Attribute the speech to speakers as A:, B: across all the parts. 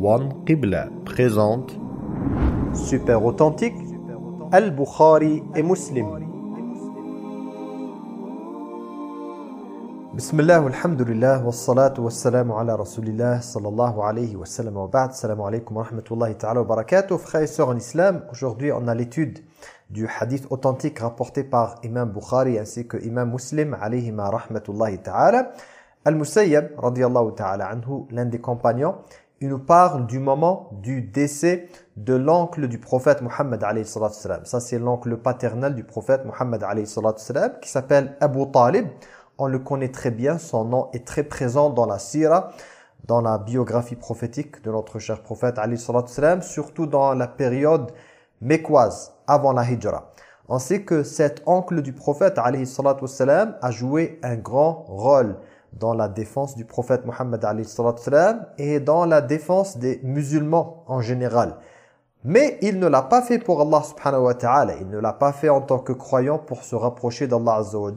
A: One Qibla présente
B: Super authentique Al-Bukhari et Muslim Bismillah, alhamdulillah, wassalatu wassalamu ala rasulillah sallallahu alayhi wa sallam wa ba'd. Assalamu alaykum wa rahmatullahi ta'ala wa barakatuh. Frères et sœurs en islam, aujourd'hui on a l'étude du hadith authentique rapporté par Imam Bukhari ainsi que Imam Muslim alayhi ma rahmatullahi ta'ala. Al-Musayyab, radiallahu ta'ala anhu, l'un des compagnons, il nous parle du moment du décès de l'oncle du prophète salam. Ça c'est l'oncle paternel du prophète salam qui s'appelle Abu Talib. On le connaît très bien, son nom est très présent dans la sira, dans la biographie prophétique de notre cher prophète surtout dans la période mécoise, avant la hijra. On sait que cet oncle du prophète a joué un grand rôle dans la défense du prophète Mohammed et dans la défense des musulmans en général. Mais il ne l'a pas fait pour Allah subhanahu wa ta'ala. Il ne l'a pas fait en tant que croyant pour se rapprocher d'Allah azza wa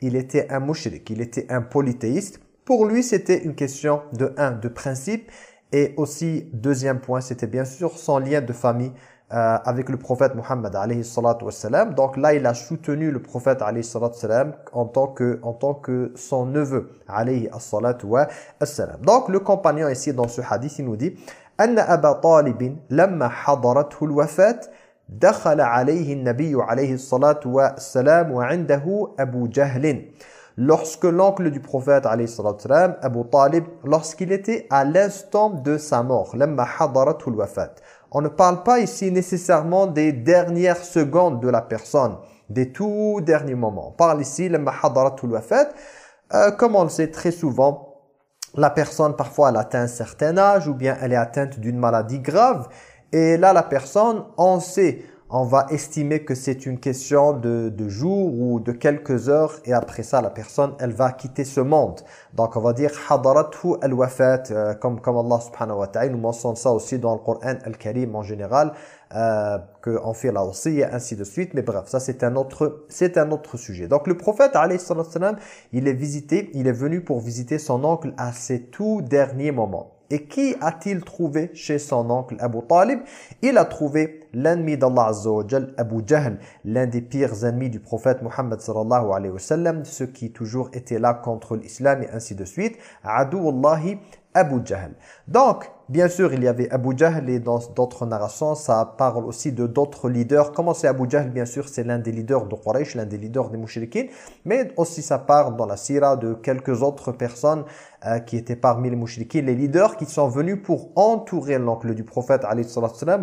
B: Il était un mushrik, il était un polythéiste. Pour lui, c'était une question de un, de principe. Et aussi, deuxième point, c'était bien sûr son lien de famille euh, avec le prophète Muhammad alayhi salatu wassalam. Donc là, il a soutenu le prophète alayhi salatu wassalam en tant que, en tant que son neveu alayhi salatu wassalam. Donc le compagnon ici dans ce hadith, il nous dit أن أبا طالب لما حضرته الوفاة دخل عليه النبي عليه الصلاة والسلام وعنده أبو جهل Lorsque l'oncle du prophète alayhi salatu wassalam, Abu Talib, lorsqu'il était à l'instant de sa mort, لما حضرته الوفاة on ne parle pas ici nécessairement des dernières secondes de la personne, des tout derniers moments. On parle ici le mahadaratul wafat. Euh, comme on le sait très souvent, la personne parfois elle atteint un certain âge ou bien elle est atteinte d'une maladie grave. Et là la personne, on sait on va estimer que c'est une question de, de jours ou de quelques heures et après ça la personne elle va quitter ce monde. Donc on va dire hadaratu al-wafat euh, comme, comme Allah subhanahu wa ta'ala nous mentionne ça aussi dans le Coran al-Karim en général euh, qu'on fait là aussi et ainsi de suite. Mais bref ça c'est un autre c'est un autre sujet. Donc le prophète alayhi il est visité il est venu pour visiter son oncle à ses tout derniers moments. Et qui a-t-il trouvé chez son oncle Abu Talib? Il a trouvé l'ennemi d'Allah Azza Abu Jahl, l'un des pires ennemis du prophète Muhammad sallallahu alayhi wa sallam, ceux qui toujours étaient là contre l'islam et ainsi de suite. Adu Allahi Abu Jahl. Donc, bien sûr, il y avait Abu Jahl et dans d'autres narrations, ça parle aussi de d'autres leaders. Comment c'est Abu Jahl? Bien sûr, c'est l'un des leaders de Quraysh, l'un des leaders des mouchriquins. Mais aussi, ça parle dans la sira de quelques autres personnes euh, qui étaient parmi les mouchriquins, les leaders qui sont venus pour entourer l'oncle du prophète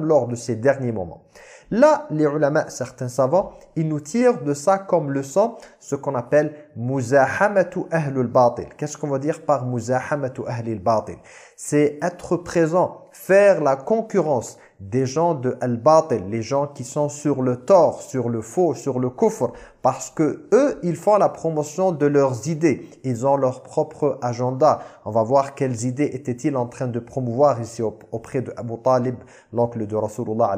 B: lors de ces derniers moments. Là, les ulama, certains savants, ils nous tirent de ça comme leçon ce qu'on appelle muzahamatu ahlul batil. Qu'est-ce qu'on va dire par muzahamatu ahlul batil? C'est être présent, faire la concurrence des gens de al-batil, les gens qui sont sur le tort, sur le faux, sur le kufr, parce que eux, ils font la promotion de leurs idées. Ils ont leur propre agenda. On va voir quelles idées étaient-ils en train de promouvoir ici auprès de Abu Talib, l'oncle de Rasulullah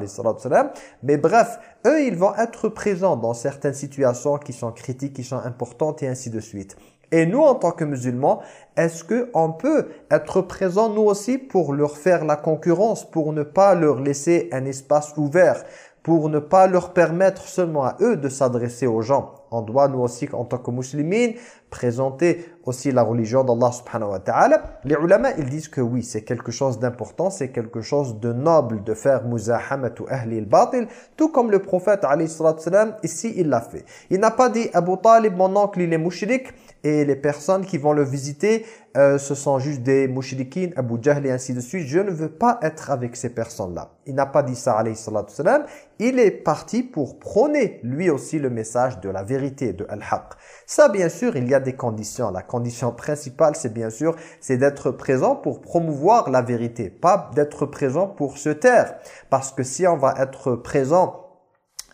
B: Mais bref, eux, ils vont être présents dans certaines situations qui sont critiques, qui sont importantes et ainsi de suite. Et nous, en tant que musulmans, est-ce qu'on peut être présents nous aussi pour leur faire la concurrence, pour ne pas leur laisser un espace ouvert, pour ne pas leur permettre seulement à eux de s'adresser aux gens On doit nous aussi, en tant que musulmans, présenter aussi la religion d'Allah subhanahu wa ta'ala. Les ulama, ils disent que oui, c'est quelque chose d'important, c'est quelque chose de noble de faire muzahamatu ahli al-batil, tout comme le prophète alayhi salam, ici il l'a fait. Il n'a pas dit Abu Talib, mon oncle, il est mushrik, et les personnes qui vont le visiter, euh, ce sont juste des mouchriquines, Abu Jahl et ainsi de suite. Je ne veux pas être avec ces personnes-là. Il n'a pas dit ça, alayhi salam. Il est parti pour prôner lui aussi le message de la vérité, de Al-Haq. Ça, bien sûr, il y a des conditions. La condition principale, c'est bien sûr, c'est d'être présent pour promouvoir la vérité, pas d'être présent pour se taire. Parce que si on va être présent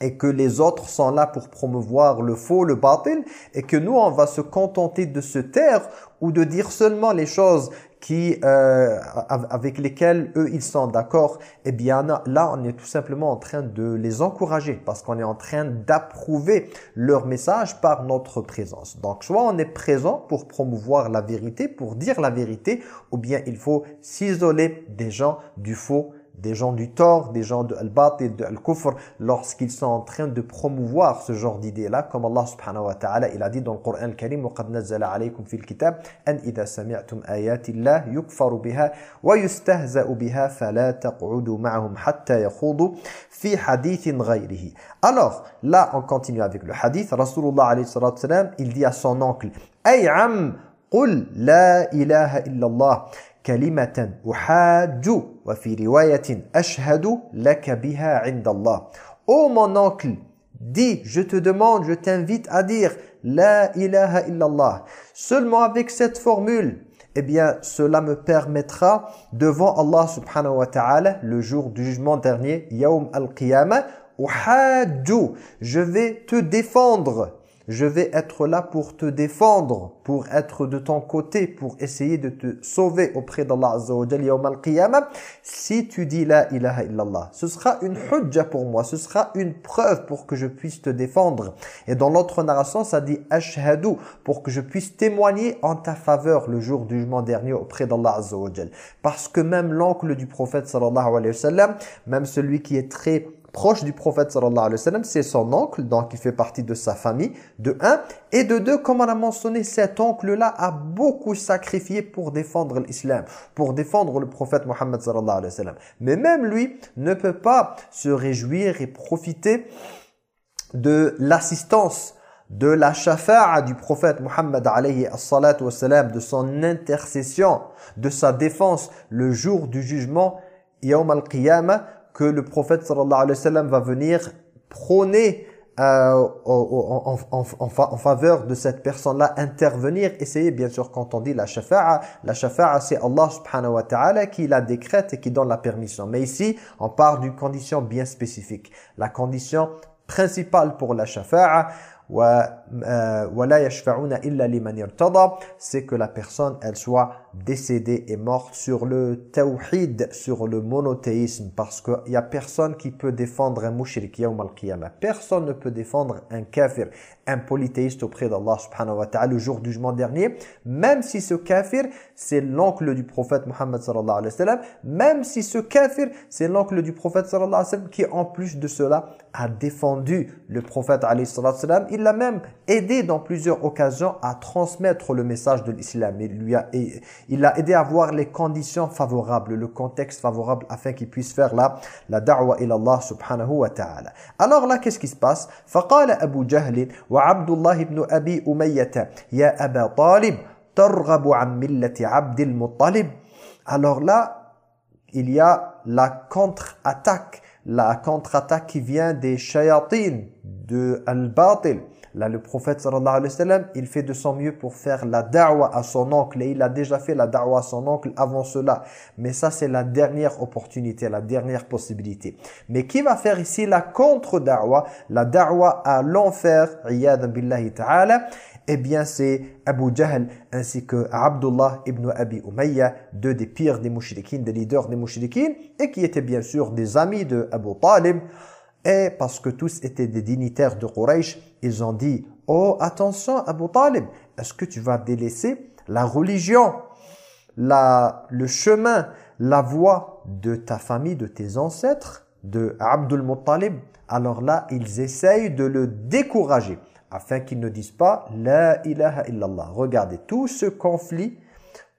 B: et que les autres sont là pour promouvoir le faux, le batil, et que nous, on va se contenter de se taire ou de dire seulement les choses qui, euh, avec lesquels eux, ils sont d'accord, eh bien là, on est tout simplement en train de les encourager parce qu'on est en train d'approuver leur message par notre présence. Donc, soit on est présent pour promouvoir la vérité, pour dire la vérité, ou bien il faut s'isoler des gens du faux des gens du tort, des gens de al-batil, de al-kufr, lorsqu'ils sont en train de promouvoir ce genre d'idées-là, comme Allah subhanahu wa ta'ala, il a dit dans le Coran al-Karim, وَقَدْ نَزَّلَ عَلَيْكُمْ فِي الْكِتَابِ أَنْ إِذَا سَمِعْتُمْ آيَاتِ اللَّهِ يُكْفَرُ بِهَا وَيُسْتَهْزَأُ بِهَا فَلَا تَقْعُدُوا مَعَهُمْ حَتَّى يَخُوضُوا فِي حَدِيثٍ غَيْرِهِ Alors, là, on continue avec le hadith. Rasulullah alayhi salatu il dit à son oncle, « Ay am, قُل la ilaha illallah » كلمة أحاج وفي رواية أشهد لك بها عند الله Oh mon oncle, dis, je te demande, je t'invite à dire La ilaha illallah. Seulement avec cette formule, eh bien, cela me permettra devant Allah subhanahu wa ta'ala, le jour du jugement dernier, Yawm al-Qiyamah, je vais te défendre je vais être là pour te défendre, pour être de ton côté, pour essayer de te sauver auprès d'Allah Azza wa al Si tu dis la ilaha illallah, ce sera une hujja pour moi, ce sera une preuve pour que je puisse te défendre. Et dans l'autre narration, ça dit ashhadu pour que je puisse témoigner en ta faveur le jour du jugement dernier auprès d'Allah Azza wa Parce que même l'oncle du prophète sallallahu alayhi wa sallam, même celui qui est très proche du prophète sallallahu alayhi wa sallam, c'est son oncle, donc il fait partie de sa famille, de un. Et de deux, comme on a mentionné, cet oncle-là a beaucoup sacrifié pour défendre l'islam, pour défendre le prophète Mohammed sallallahu alayhi wa sallam. Mais même lui ne peut pas se réjouir et profiter de l'assistance de la shafa'a du prophète Mohammed alayhi sallam, de son intercession, de sa défense le jour du jugement, Yawm al-Qiyamah, que le prophète sallallahu alayhi wa sallam va venir prôner euh, en, faveur de cette personne-là, intervenir, essayer bien sûr quand on dit la shafa'a, la shafa'a c'est Allah subhanahu wa ta'ala qui la décrète et qui donne la permission. Mais ici, on parle d'une condition bien spécifique. La condition principale pour la shafa'a, c'est que la personne elle soit décédée et morte sur le tawhid, sur le monothéisme parce qu'il n'y a personne qui peut défendre un mushrik al Personne ne peut défendre un kafir, un polythéiste auprès d'Allah subhanahu wa ta'ala le jour du jugement dernier, même si ce kafir c'est l'oncle du prophète Muhammad sallallahu alayhi wa sallam, même si ce kafir c'est l'oncle du prophète sallallahu alayhi wa sallam qui en plus de cela a défendu le prophète alayhi sallam, il l'a même aidé dans plusieurs occasions à transmettre le message de l'islam. Il lui a, il l'a aidé à voir les conditions favorables, le contexte favorable afin qu'il puisse faire la, la da'wa ila Allah subhanahu wa ta'ala. Alors là, qu'est-ce qui se passe فقال أبو جهل وعبد الله بن أبي أمية يا أبا طالب ترغب عن ملة عبد المطلب Alors là, il y a la contre-attaque, la contre-attaque qui vient des shayatin, de al-batil. Là, le prophète sallallahu alayhi wa sallam, il fait de son mieux pour faire la da'wa à son oncle. Et il a déjà fait la da'wa à son oncle avant cela. Mais ça, c'est la dernière opportunité, la dernière possibilité. Mais qui va faire ici la contre-da'wa La da'wa à l'enfer, billahi ta'ala? Eh bien c'est Abu Jahl ainsi que Abdullah ibn Abi Umayya, deux des pires des mouchriquins, des leaders des mouchriquins, et qui étaient bien sûr des amis de Abu Talib. Et parce que tous étaient des dignitaires de Quraysh, ils ont dit « Oh, attention Abu Talib, est-ce que tu vas délaisser la religion, la, le chemin, la voie de ta famille, de tes ancêtres, de Abdul Muttalib ?» Alors là, ils essayent de le décourager afin qu'ils ne disent pas « La ilaha illallah ». Regardez, tout ce conflit,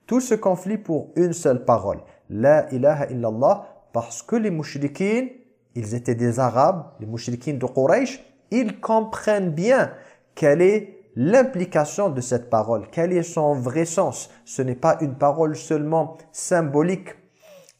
B: tout ce conflit pour une seule parole. « La ilaha illallah » parce que les mouchriquins ils étaient des Arabes, les mouchriquins de Quraysh, ils comprennent bien quelle est l'implication de cette parole, quel est son vrai sens. Ce n'est pas une parole seulement symbolique.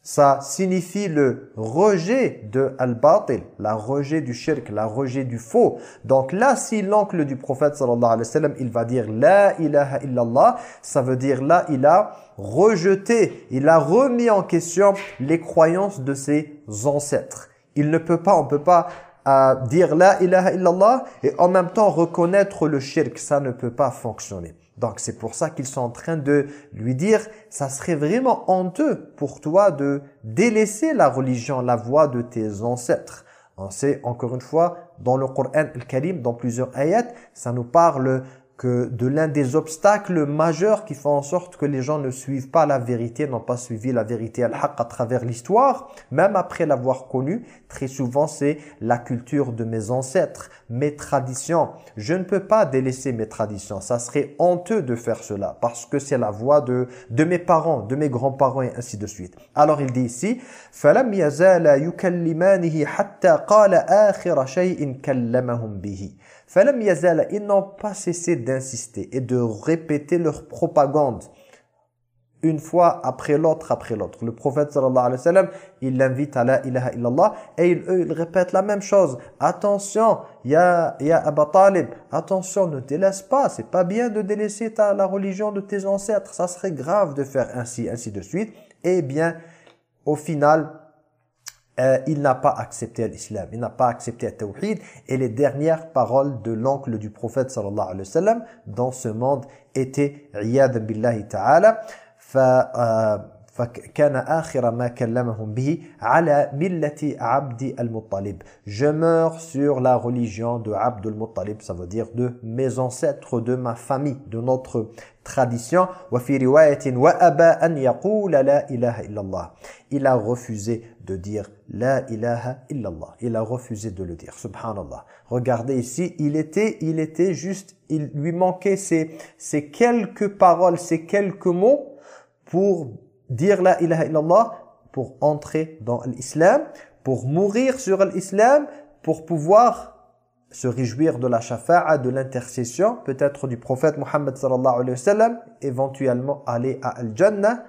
B: Ça signifie le rejet de al-batil, la rejet du shirk, la rejet du faux. Donc là, si l'oncle du prophète sallallahu alayhi wa sallam, il va dire la ilaha illallah, ça veut dire là, il a rejeté, il a remis en question les croyances de ses ancêtres. Il ne peut pas, on ne peut pas euh, dire la ilaha illallah et en même temps reconnaître le shirk. Ça ne peut pas fonctionner. Donc c'est pour ça qu'ils sont en train de lui dire, ça serait vraiment honteux pour toi de délaisser la religion, la voie de tes ancêtres. On sait encore une fois, dans le Coran al-Karim, dans plusieurs ayats, ça nous parle que de l'un des obstacles majeurs qui font en sorte que les gens ne suivent pas la vérité, n'ont pas suivi la vérité al-haq à travers l'histoire, même après l'avoir connue, très souvent c'est la culture de mes ancêtres, mes traditions. Je ne peux pas délaisser mes traditions, ça serait honteux de faire cela, parce que c'est la voix de, de mes parents, de mes grands-parents et ainsi de suite. Alors il dit ici, فَلَمْ يَزَالَ يُكَلِّمَانِهِ حَتَّى قَالَ آخِرَ شَيْءٍ كَلَّمَهُمْ بِهِ Falam yazala, ils n'ont pas cessé d'insister et de répéter leur propagande une fois après l'autre, après l'autre. Le prophète sallallahu alayhi wa sallam, il l'invite à la ilaha illallah et il, eux, ils répètent la même chose. Attention, ya, ya Aba Talib, attention, ne délaisse pas. C'est pas bien de délaisser ta, la religion de tes ancêtres. Ça serait grave de faire ainsi, ainsi de suite. Et bien, au final, euh, il n'a pas accepté l'islam, il n'a pas accepté le tawhid et les dernières paroles de l'oncle du prophète sallallahu alayhi wa sallam dans ce monde étaient riyad billahi ta'ala فكان آخر ما كلمهم به على ملة عبد المطلب je meurs sur la religion de Abd al-Muttalib ça veut dire de mes ancêtres de ma famille de notre tradition وفي رواية وأبى أن يقول لا إله إلا الله il a refusé de dire la ilaha illallah. Il a refusé de le dire. Subhanallah. Regardez ici, il était, il était juste, il lui manquait ces, ces quelques paroles, ces quelques mots pour dire la ilaha illallah, pour entrer dans l'islam, pour mourir sur l'islam, pour pouvoir se réjouir de la shafa'a, de l'intercession, peut-être du prophète Muhammad sallallahu alayhi wa sallam, éventuellement aller à Al-Jannah,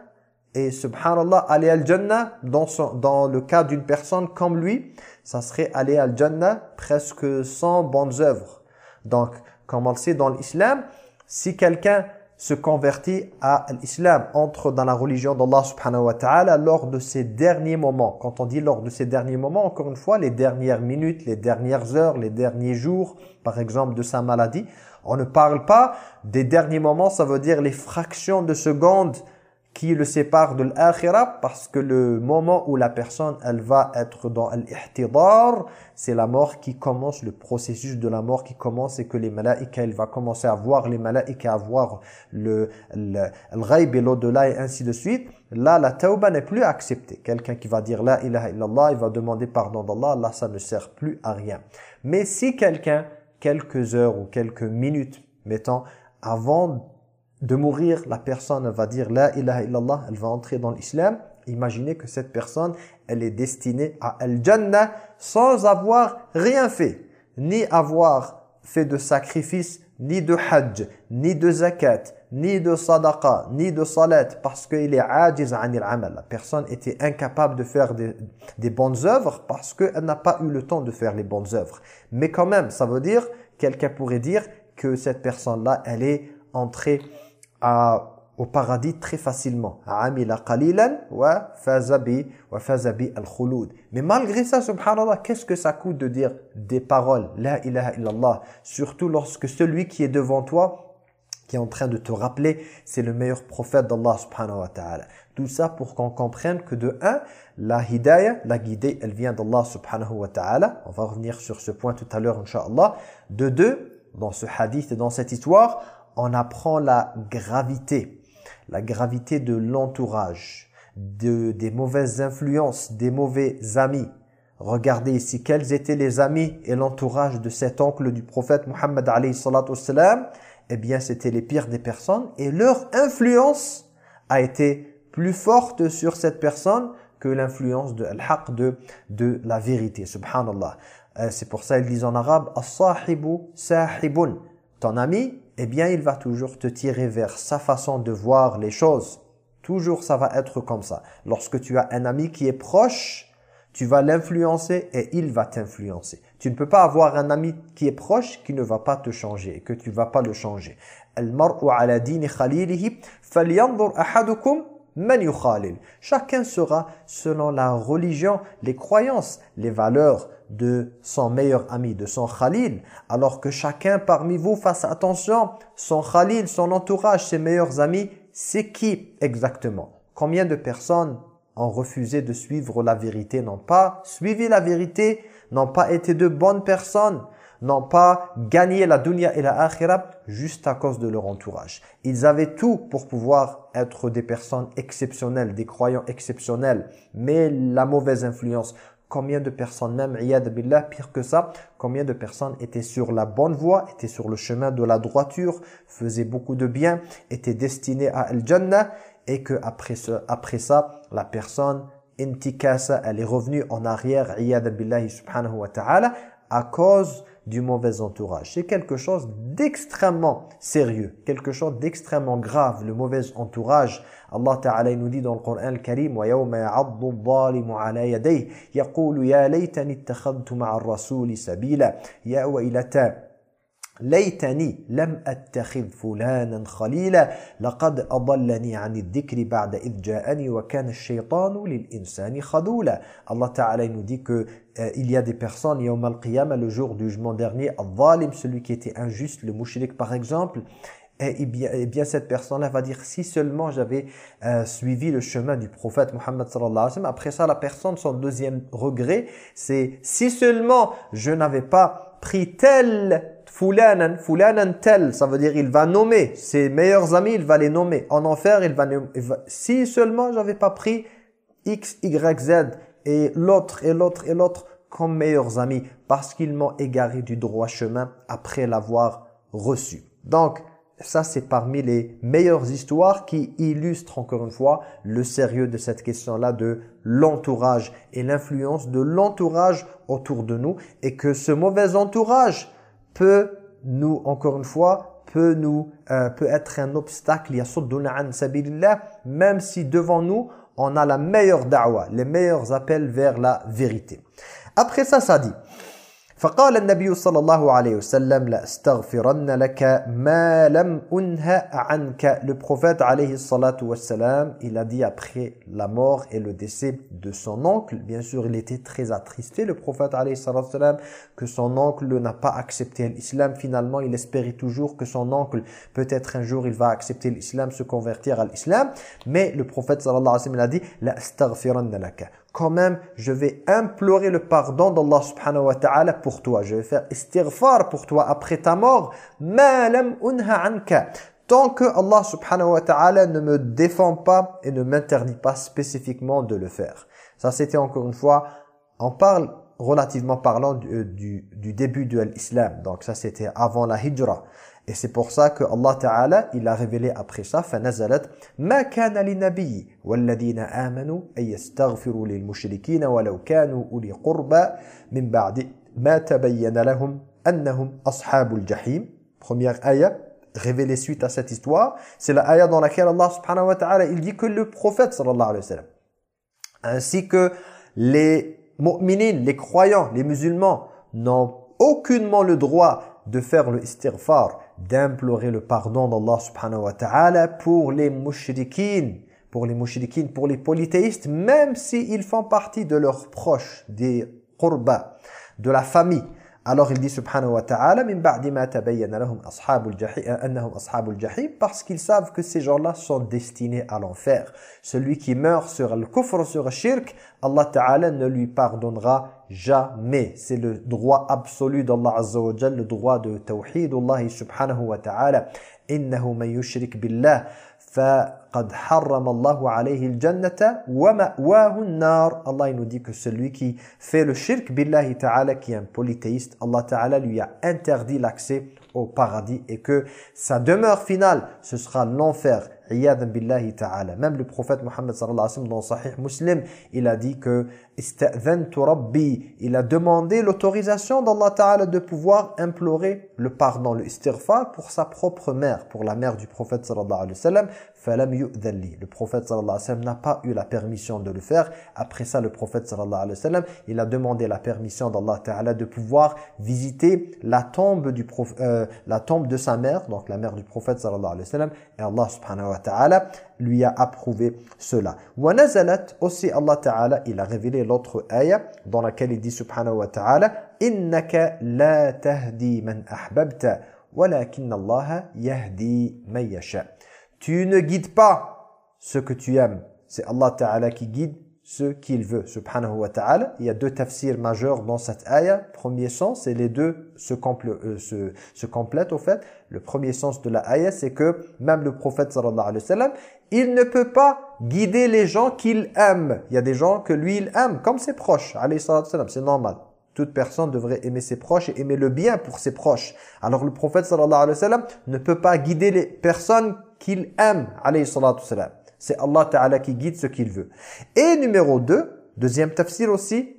B: et subhanallah, aller al-Jannah, dans, dans le cas d'une personne comme lui, ça serait aller al-Jannah presque sans bonnes œuvres. Donc, comme on le sait dans l'islam, si quelqu'un se convertit à l'islam, entre dans la religion d'Allah subhanahu wa ta'ala lors de ses derniers moments. Quand on dit lors de ses derniers moments, encore une fois, les dernières minutes, les dernières heures, les derniers jours, par exemple de sa maladie, on ne parle pas des derniers moments, ça veut dire les fractions de secondes qui le sépare de l'akhirah parce que le moment où la personne elle va être dans l'ihtidar c'est la mort qui commence le processus de la mort qui commence et que les malaïka elle va commencer à voir les malaïka à voir le le, et l'au-delà et ainsi de suite. Là la tauba n'est plus acceptée. Quelqu'un qui va dire la ilaha illallah il va demander pardon d'Allah là ça ne sert plus à rien. Mais si quelqu'un quelques heures ou quelques minutes mettons avant de mourir, la personne va dire La ilaha illallah, elle va entrer dans l'islam. Imaginez que cette personne, elle est destinée à Al-Jannah sans avoir rien fait. Ni avoir fait de sacrifice, ni de hajj, ni de zakat, ni de sadaqa, ni de salat, parce qu'il est ajiz anil amal. La personne était incapable de faire des, des bonnes œuvres parce qu'elle n'a pas eu le temps de faire les bonnes œuvres. Mais quand même, ça veut dire, quelqu'un pourrait dire que cette personne-là, elle est entrée au paradis très facilement. Amila qalilan wa fazabi wa fazabi al-khulud. Mais malgré ça, subhanallah, qu'est-ce que ça coûte de dire des paroles, la ilaha illallah, surtout lorsque celui qui est devant toi qui est en train de te rappeler, c'est le meilleur prophète d'Allah subhanahu wa ta'ala. Tout ça pour qu'on comprenne que de un, la hidayah, la guidée, elle vient d'Allah subhanahu wa ta'ala. On va revenir sur ce point tout à l'heure, inshallah. De deux, dans ce hadith et dans cette histoire, on apprend la gravité, la gravité de l'entourage, de, des mauvaises influences, des mauvais amis. Regardez ici quels étaient les amis et l'entourage de cet oncle du prophète salatu Eh bien, c'était les pires des personnes et leur influence a été plus forte sur cette personne que l'influence de al de, de la vérité. Subhanallah. Euh, c'est pour ça qu'ils disent en arabe « As-sahibu sahibun » Ton ami, eh bien, il va toujours te tirer vers sa façon de voir les choses. Toujours, ça va être comme ça. Lorsque tu as un ami qui est proche, tu vas l'influencer et il va t'influencer. Tu ne peux pas avoir un ami qui est proche qui ne va pas te changer et que tu ne vas pas le changer. Man yukhalil. Chacun sera selon la religion, les croyances, les valeurs de son meilleur ami, de son khalil, alors que chacun parmi vous fasse attention, son khalil, son entourage, ses meilleurs amis, c'est qui exactement? Combien de personnes ont refusé de suivre la vérité, n'ont pas suivi la vérité, n'ont pas été de bonnes personnes, n'ont pas gagné la dunya et la akhirah juste à cause de leur entourage. Ils avaient tout pour pouvoir être des personnes exceptionnelles, des croyants exceptionnels, mais la mauvaise influence, Combien de personnes, même, billah, pire que ça, combien de personnes étaient sur la bonne voie, étaient sur le chemin de la droiture, faisaient beaucoup de bien, étaient destinées à Al-Jannah, et que après, après ça, la personne, intikasa, elle est revenue en arrière, billah subhanahu wa ta'ala, à cause du mauvais entourage. C'est quelque chose d'extrêmement sérieux, quelque chose d'extrêmement grave, le mauvais entourage. Allah Ta'ala nous dit dans le Coran al-Karim وَيَوْمَ يَعَضُّ الظَّالِمُ عَلَى يَدَيْهِ يَقُولُ يَا لَيْتَنِ اتَّخَذْتُ مَعَ الرَّسُولِ سَبِيلًا يَا وَيْلَتَى ليتني لم أتخذ فلانا خليلا لقد أضلني عن الذكر بعد إذ جاءني وكان الشيطان للإنسان خذولا Allah Ta'ala nous dit que euh, il y a des personnes, Yawm al-Qiyamah, le jour du jugement dernier, al-Zalim, celui qui était injuste, le mouchirik par exemple, et, et, bien, et bien cette personne-là va dire, si seulement j'avais euh, suivi le chemin du prophète Muhammad sallallahu alayhi wa sallam, après ça la personne, son deuxième regret, c'est si seulement je n'avais pas pris tel Fulanan, fulanan tel, ça veut dire il va nommer ses meilleurs amis, il va les nommer. En enfer, il va, va si seulement j'avais pas pris X, Y, Z et l'autre et l'autre et l'autre comme meilleurs amis parce qu'ils m'ont égaré du droit chemin après l'avoir reçu. Donc, ça c'est parmi les meilleures histoires qui illustrent encore une fois le sérieux de cette question-là de l'entourage et l'influence de l'entourage autour de nous et que ce mauvais entourage peut nous, encore une fois, peut nous euh, peut être un obstacle, même si devant nous, on a la meilleure da'wa, les meilleurs appels vers la vérité. Après ça, ça dit فقال النبي صلى الله عليه وسلم لأستغفرن لك ما لم أنهى عنك le prophète عليه الصلاة والسلام il a dit après la mort et le décès de son oncle bien sûr il était très attristé le prophète عليه الصلاة والسلام que son oncle n'a pas accepté l'islam finalement il espérait toujours que son oncle peut-être un jour il va accepter l'islam se convertir à l'islam mais le prophète sallallahu alayhi wa sallam il a dit لأستغفرن لك quand même, je vais implorer le pardon d'Allah subhanahu wa ta'ala pour toi. Je vais faire istighfar pour toi après ta mort. Tant que Allah subhanahu wa ta'ala ne me défend pas et ne m'interdit pas spécifiquement de le faire. Ça, c'était encore une fois, on parle relativement parlant du, du, du début de l'islam. Donc ça, c'était avant la hijra. Et c'est pour ça que Allah Ta'ala, il a révélé après ça, فَنَزَلَتْ مَا كَانَ لِنَبِيِّ وَالَّذِينَ آمَنُوا أَن يَسْتَغْفِرُوا لِلْمُشْرِكِينَ وَلَوْ كَانُوا أُولِي قُرْبَى مِنْ بَعْدِ مَا تَبَيَّنَ لَهُمْ أَنَّهُمْ أَصْحَابُ الْجَحِيمِ Première ayah, révélée suite à cette histoire, c'est la ayah dans laquelle Allah subhanahu wa ta'ala, il dit que le prophète sallallahu alayhi wa sallam, ainsi que les mu'minines, les croyants, les musulmans, n'ont aucunement le droit de faire le istighfar, d'implorer le pardon d'Allah subhanahu wa ta'ala pour les mushrikines, pour les mushrikines, pour les polythéistes, même s'ils font partie de leurs proches, des qurba, de la famille. Alors il dit subhanahu wa ta'ala min ba'di ma tabayyana lahum ashabul jahim annahum ashabul jahim parce qu'ils savent que ces gens-là sont destinés à l'enfer. Celui qui meurt sur le kufr sur le shirk, Allah ta'ala ne lui pardonnera jamais. C'est le droit absolu d'Allah azza wa jalla, le droit de tawhid Allah subhanahu wa ta'ala. Innahu man yushrik billah فَقَدْ حَرَّمَ اللَّهُ عَلَيْهِ الْجَنَّةَ وَمَأْوَاهُ النَّارِ Allah il nous dit que celui qui fait le shirk billahi ta'ala, qui est un polythéiste, Allah ta'ala lui a interdit l'accès paradis et que sa demeure finale, ce sera l'enfer. billahi ta'ala. Même le prophète Mohammed sallallahu alayhi wa sallam dans Sahih Muslim, il a dit que il a demandé l'autorisation d'Allah ta'ala de pouvoir implorer le pardon, le istighfar pour sa propre mère, pour la mère du prophète sallallahu alayhi wa sallam. Le prophète sallallahu alayhi wa sallam n'a pas eu la permission de le faire. Après ça, le prophète sallallahu alayhi wa sallam, il a demandé la permission d'Allah ta'ala de pouvoir visiter la tombe du prophète, euh, la tombe de sa mère, donc la mère du prophète sallallahu alayhi wa sallam. Et Allah subhanahu wa ta'ala lui a approuvé cela. Wa nazalat aussi Allah ta'ala, il a révélé l'autre ayah dans laquelle il dit subhanahu wa ta'ala innaka la tahdi man ahbabta walakin Allah yahdi man yasha. Tu ne guides pas ce que tu aimes. C'est Allah ta'ala qui guide ce qu'il veut, subhanahu wa ta'ala. Il y a deux tafsirs majeurs dans cette ayah. Premier sens, et les deux se, euh, se, se, complètent au fait. Le premier sens de la ayah, c'est que même le prophète sallallahu alayhi wa sallam, il ne peut pas guider les gens qu'il aime. Il y a des gens que lui, il aime, comme ses proches, alayhi sallam, c'est normal. Toute personne devrait aimer ses proches et aimer le bien pour ses proches. Alors le prophète sallallahu alayhi wa sallam ne peut pas guider les personnes qu'il aime, alayhi sallam. C'est Allah Ta'ala qui guide ce qu'il veut. Et numéro 2, deuxième tafsir aussi,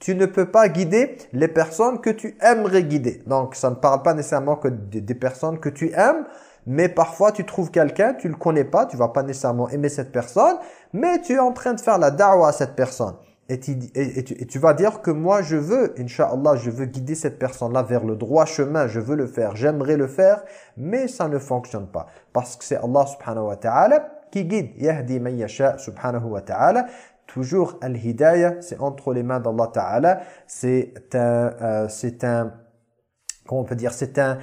B: Tu ne peux pas guider les personnes que tu aimerais guider. Donc ça ne parle pas nécessairement que des personnes que tu aimes, mais parfois tu trouves quelqu'un, tu le connais pas, tu vas pas nécessairement aimer cette personne, mais tu es en train de faire la da'wa à cette personne. Et tu, vas dire que moi je veux, Inch'Allah, je veux guider cette personne-là vers le droit chemin, je veux le faire, j'aimerais le faire, mais ça ne fonctionne pas. Parce que c'est Allah subhanahu wa ta'ala qui guide. Yahdi man subhanahu wa ta'ala. Toujours al-hidayah, c'est entre les mains d'Allah ta'ala. C'est un, euh, c'est un, comment on peut dire, c'est un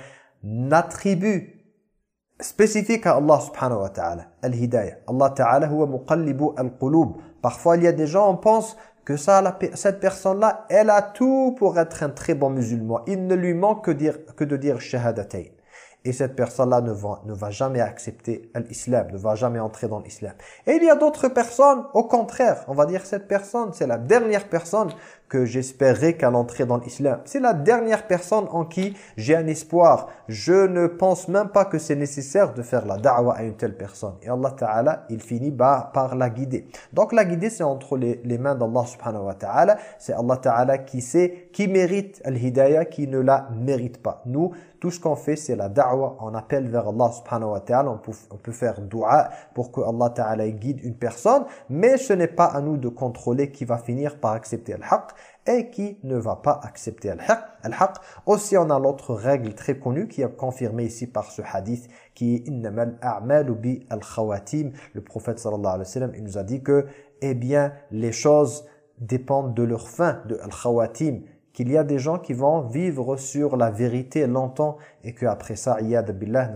B: attribut spécifique à Allah subhanahu wa ta'ala. Al-hidayah. Allah ta'ala huwa muqallibu al-qulub. Parfois, il y a des gens, on pense que ça, cette personne-là, elle a tout pour être un très bon musulman. Il ne lui manque que, de dire shahadatayn. Et cette personne-là ne va, ne va jamais accepter l'islam, ne va jamais entrer dans l'islam. Et il y a d'autres personnes, au contraire, on va dire cette personne, c'est la dernière personne que j'espérais qu'elle entrait dans l'islam. C'est la dernière personne en qui j'ai un espoir. Je ne pense même pas que c'est nécessaire de faire la da'wa à une telle personne. Et Allah Ta'ala, il finit par la guider. Donc la guider, c'est entre les, mains d'Allah Subhanahu wa Ta'ala. C'est Allah Ta'ala qui sait qui mérite al-hidayah, qui ne la mérite pas. Nous, tout ce qu'on fait, c'est la da'wa. On appelle vers Allah subhanahu wa ta'ala. On peut, on peut faire dua pour que Allah ta'ala guide une personne. Mais ce n'est pas à nous de contrôler qui va finir par accepter al-haq et qui ne va pas accepter al-haq. Aussi, on a l'autre règle très connue qui est confirmée ici par ce hadith qui est « Innamal a'malu bi al-khawatim ». Le prophète sallallahu alayhi wa sallam, il nous a dit que, eh bien, les choses dépendent de leur fin, de al-khawatim qu'il y a des gens qui vont vivre sur la vérité longtemps et qu'après ça, billah,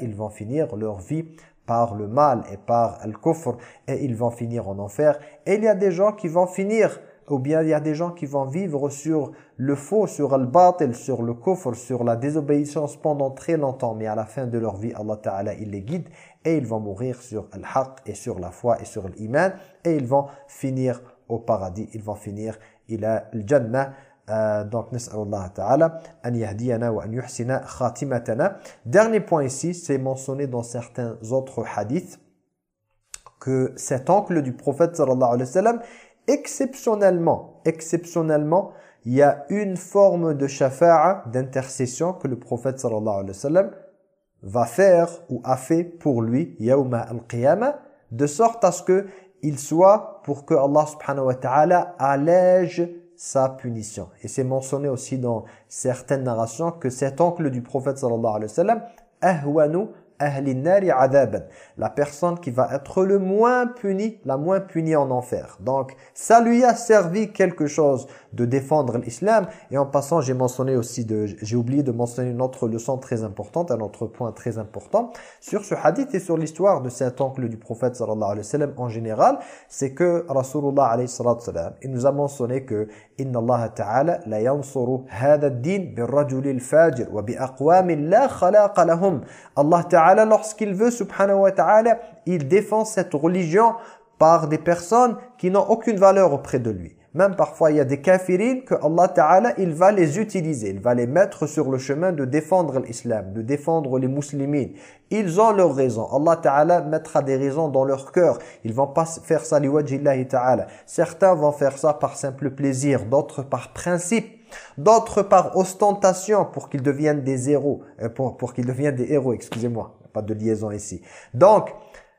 B: ils vont finir leur vie par le mal et par le kufr et ils vont finir en enfer. Et il y a des gens qui vont finir, ou bien il y a des gens qui vont vivre sur le faux, sur le batil, sur le kufr, sur la désobéissance pendant très longtemps. Mais à la fin de leur vie, Allah Ta'ala, il les guide et ils vont mourir sur le haqq et sur la foi et sur l'iman. Et ils vont finir au paradis, ils vont finir ila al-jannah. Euh, donc, Allah Ta'ala, an yahdiyana wa an yuhsina khatimatana. Dernier point ici, c'est mentionné dans certains autres hadiths que cet oncle du prophète sallallahu alayhi wa sallam, exceptionnellement exceptionnellement il y a une forme de shafa'a d'intercession que le prophète sallallahu alayhi wa sallam va faire ou a fait pour lui yawma al-qiyamah de sorte à ce que il soit pour que Allah subhanahu wa ta'ala allège sa punition. Et c'est mentionné aussi dans certaines narrations que cet oncle du prophète sallallahu alayhi wa sallam, ahwanu la personne qui va être le moins punie, la moins punie en enfer. Donc, ça lui a servi quelque chose de défendre l'islam. Et en passant, j'ai mentionné aussi, de, j'ai oublié de mentionner une autre leçon très importante, un autre point très important sur ce hadith et sur l'histoire de cet oncle du prophète sallallahu alayhi wa sallam en général, c'est que Rasulullah alayhi sallam, il nous a mentionné que Inna Allah ta'ala la yansuru hada din fajir wa bi la. Allah lorsqu'il veut subhanahu wa ta'ala, il défend cette religion par des personnes qui n'ont aucune valeur auprès de lui. Même parfois, il y a des kafirines que Allah Ta'ala, il va les utiliser. Il va les mettre sur le chemin de défendre l'islam, de défendre les musulmans. Ils ont leurs raisons. Allah Ta'ala mettra des raisons dans leur cœur. Ils vont pas faire ça liwajillahi Ta'ala. Certains vont faire ça par simple plaisir, d'autres par principe, d'autres par ostentation pour qu'ils deviennent des héros, euh, pour, pour qu'ils deviennent des héros, excusez-moi, pas de liaison ici. Donc,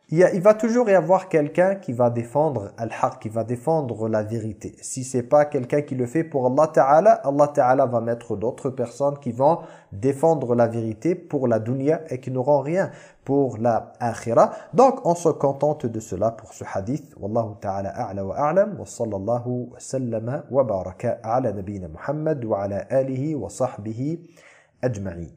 B: il, a- il va toujours y avoir quelqu'un qui va défendre al-haq, qui va défendre la vérité. Si c'est pas quelqu'un qui le fait pour Allah Ta'ala, Allah Ta'ala va mettre d'autres personnes qui vont défendre la vérité pour la dunya et qui n'auront rien pour la akhira. Donc, on se contente de cela pour ce hadith. Wallahu ta'ala a'la wa a'lam. Wa sallallahu wa sallama wa baraka ala nabina Muhammad wa ala alihi wa sahbihi ajma'in.